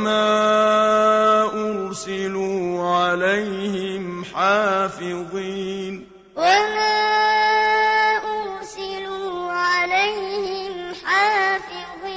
وما أرسلوا عليهم حافظين وما أرسلوا عليهم حافظين